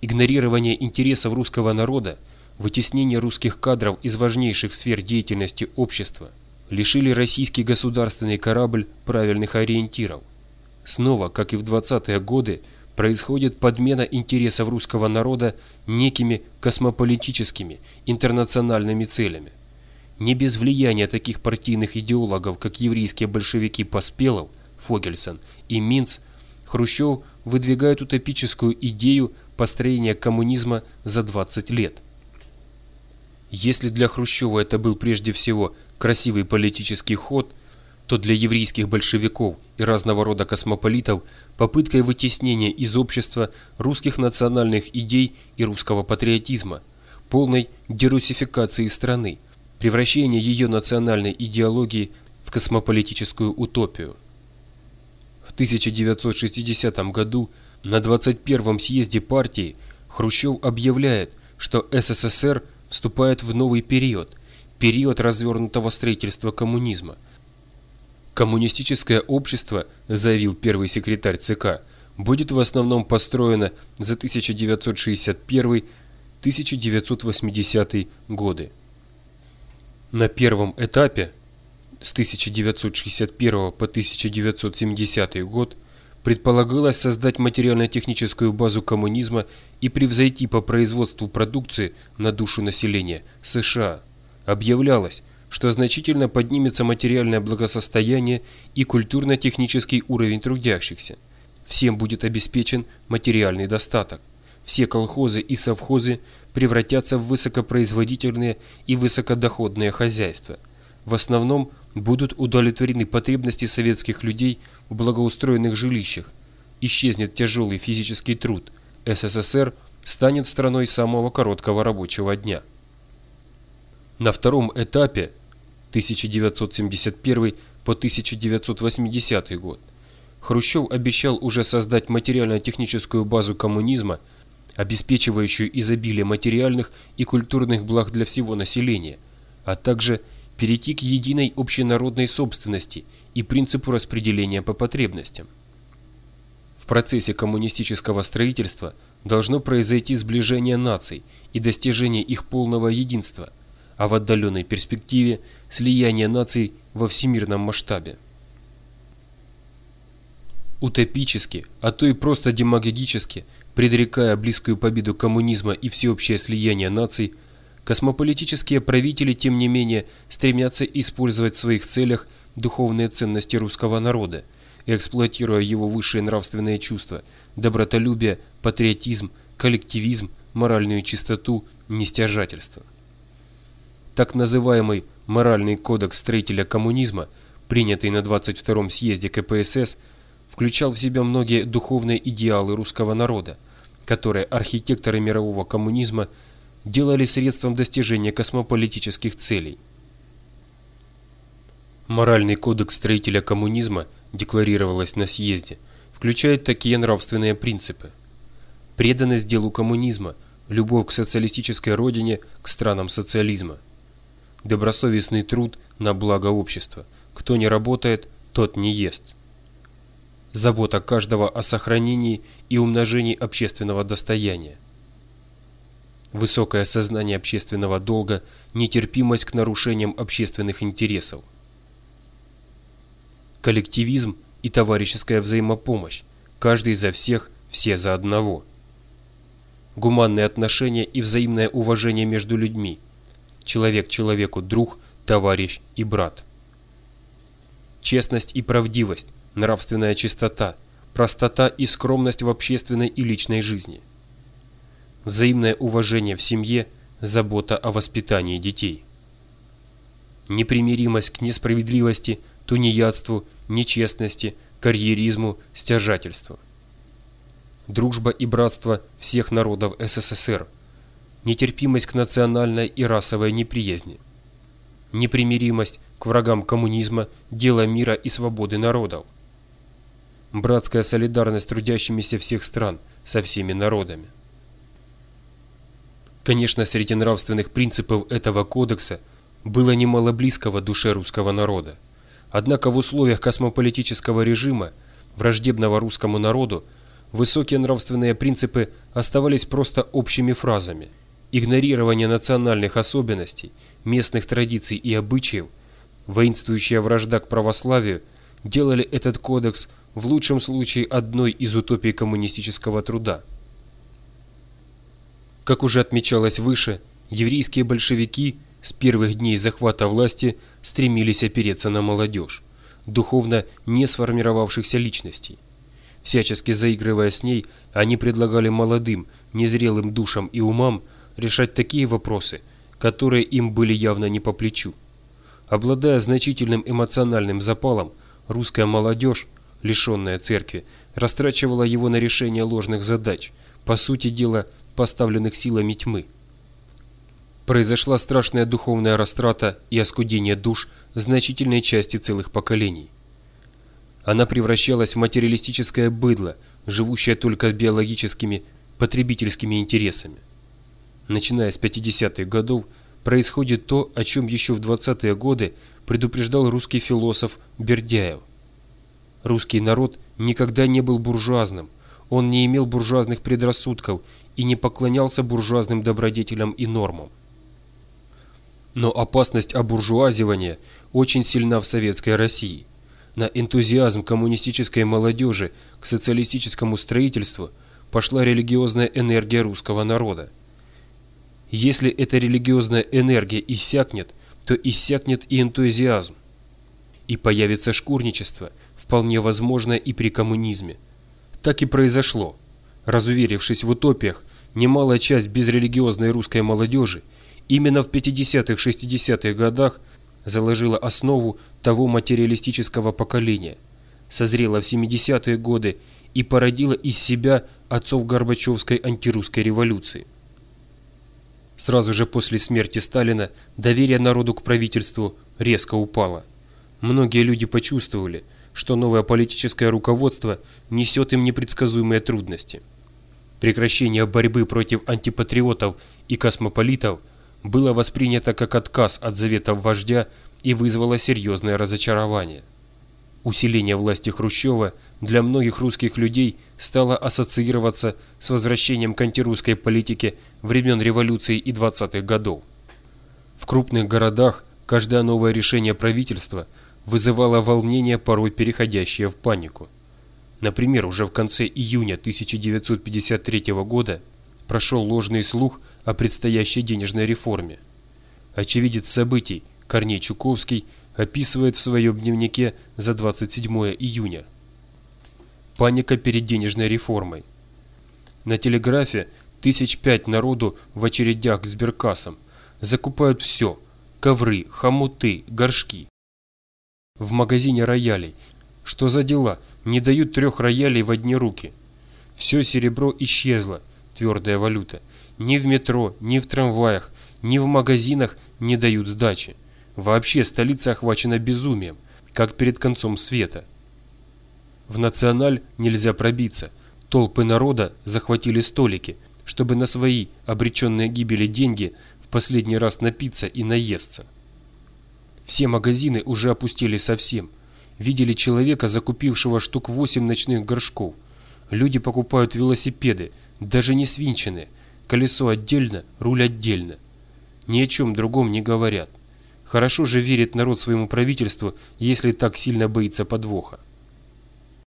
игнорирование интересов русского народа, вытеснение русских кадров из важнейших сфер деятельности общества лишили российский государственный корабль правильных ориентиров. Снова, как и в 20-е годы, происходит подмена интересов русского народа некими космополитическими, интернациональными целями. Не без влияния таких партийных идеологов, как еврейские большевики Поспелов, Фогельсон и Минц, Хрущев выдвигает утопическую идею построения коммунизма за 20 лет. Если для Хрущева это был прежде всего красивый политический ход, то для еврейских большевиков и разного рода космополитов попыткой вытеснения из общества русских национальных идей и русского патриотизма, полной дерусификации страны, превращения ее национальной идеологии в космополитическую утопию. В 1960 году на 21-м съезде партии Хрущев объявляет, что СССР вступает в новый период, период развернутого строительства коммунизма – Коммунистическое общество, заявил первый секретарь ЦК, будет в основном построено за 1961-1980 годы. На первом этапе с 1961 по 1970 год предполагалось создать материально-техническую базу коммунизма и превзойти по производству продукции на душу населения США. Объявлялось, что значительно поднимется материальное благосостояние и культурно-технический уровень трудящихся. Всем будет обеспечен материальный достаток. Все колхозы и совхозы превратятся в высокопроизводительные и высокодоходные хозяйства. В основном будут удовлетворены потребности советских людей в благоустроенных жилищах. Исчезнет тяжелый физический труд. СССР станет страной самого короткого рабочего дня. На втором этапе 1971 по 1980 год. Хрущев обещал уже создать материально-техническую базу коммунизма, обеспечивающую изобилие материальных и культурных благ для всего населения, а также перейти к единой общенародной собственности и принципу распределения по потребностям. В процессе коммунистического строительства должно произойти сближение наций и достижение их полного единства – а в отдаленной перспективе слияние наций во всемирном масштабе. Утопически, а то и просто демагогически, предрекая близкую победу коммунизма и всеобщее слияние наций, космополитические правители, тем не менее, стремятся использовать в своих целях духовные ценности русского народа, эксплуатируя его высшие нравственные чувства, добротолюбие, патриотизм, коллективизм, моральную чистоту, нестяжательство. Так называемый «Моральный кодекс строителя коммунизма», принятый на 22-м съезде КПСС, включал в себя многие духовные идеалы русского народа, которые архитекторы мирового коммунизма делали средством достижения космополитических целей. Моральный кодекс строителя коммунизма, декларировалось на съезде, включает такие нравственные принципы. Преданность делу коммунизма, любовь к социалистической родине, к странам социализма – добросовестный труд на благо общества. Кто не работает, тот не ест. Забота каждого о сохранении и умножении общественного достояния. Высокое сознание общественного долга, нетерпимость к нарушениям общественных интересов. Коллективизм и товарищеская взаимопомощь. Каждый за всех, все за одного. Гуманные отношения и взаимное уважение между людьми – человек человеку друг, товарищ и брат. Честность и правдивость, нравственная чистота, простота и скромность в общественной и личной жизни. Взаимное уважение в семье, забота о воспитании детей. Непримиримость к несправедливости, тунеядству, нечестности, карьеризму, стяжательству. Дружба и братство всех народов СССР – нетерпимость к национальной и расовой неприязни, непримиримость к врагам коммунизма, дела мира и свободы народов, братская солидарность трудящимися всех стран со всеми народами. Конечно, среди нравственных принципов этого кодекса было немало близкого душе русского народа. Однако в условиях космополитического режима, враждебного русскому народу, высокие нравственные принципы оставались просто общими фразами. Игнорирование национальных особенностей, местных традиций и обычаев, воинствующая вражда к православию, делали этот кодекс в лучшем случае одной из утопий коммунистического труда. Как уже отмечалось выше, еврейские большевики с первых дней захвата власти стремились опереться на молодежь, духовно не сформировавшихся личностей. Всячески заигрывая с ней, они предлагали молодым, незрелым душам и умам решать такие вопросы, которые им были явно не по плечу. Обладая значительным эмоциональным запалом, русская молодежь, лишенная церкви, растрачивала его на решение ложных задач, по сути дела, поставленных силами тьмы. Произошла страшная духовная растрата и оскудение душ значительной части целых поколений. Она превращалась в материалистическое быдло, живущее только биологическими потребительскими интересами. Начиная с 50-х годов происходит то, о чем еще в 20-е годы предупреждал русский философ Бердяев. Русский народ никогда не был буржуазным, он не имел буржуазных предрассудков и не поклонялся буржуазным добродетелям и нормам. Но опасность обуржуазивания очень сильна в советской России. На энтузиазм коммунистической молодежи к социалистическому строительству пошла религиозная энергия русского народа. Если эта религиозная энергия иссякнет, то иссякнет и энтузиазм. И появится шкурничество, вполне возможное и при коммунизме. Так и произошло. Разуверившись в утопиях, немалая часть безрелигиозной русской молодежи именно в 50-60-х годах заложила основу того материалистического поколения, созрела в 70-е годы и породила из себя отцов Горбачевской антирусской революции. Сразу же после смерти Сталина доверие народу к правительству резко упало. Многие люди почувствовали, что новое политическое руководство несет им непредсказуемые трудности. Прекращение борьбы против антипатриотов и космополитов было воспринято как отказ от заветов вождя и вызвало серьезное разочарование. Усиление власти Хрущева для многих русских людей стало ассоциироваться с возвращением к антирусской политике времен революции и 20-х годов. В крупных городах каждое новое решение правительства вызывало волнение, порой переходящее в панику. Например, уже в конце июня 1953 года прошел ложный слух о предстоящей денежной реформе. Очевидец событий Корней Чуковский описывает в своем дневнике за 27 июня. Паника перед денежной реформой. На телеграфе тысяч пять народу в очередях к сберкассам. Закупают все – ковры, хомуты, горшки. В магазине роялей. Что за дела? Не дают трех роялей в одни руки. Все серебро исчезло, твердая валюта. Ни в метро, ни в трамваях, ни в магазинах не дают сдачи. Вообще столица охвачена безумием, как перед концом света. В Националь нельзя пробиться. Толпы народа захватили столики, чтобы на свои обреченные гибели деньги в последний раз напиться и наесться. Все магазины уже опустили совсем. Видели человека, закупившего штук 8 ночных горшков. Люди покупают велосипеды, даже не свинченные. Колесо отдельно, руль отдельно. Ни о чем другом не говорят. Хорошо же верит народ своему правительству, если так сильно боится подвоха.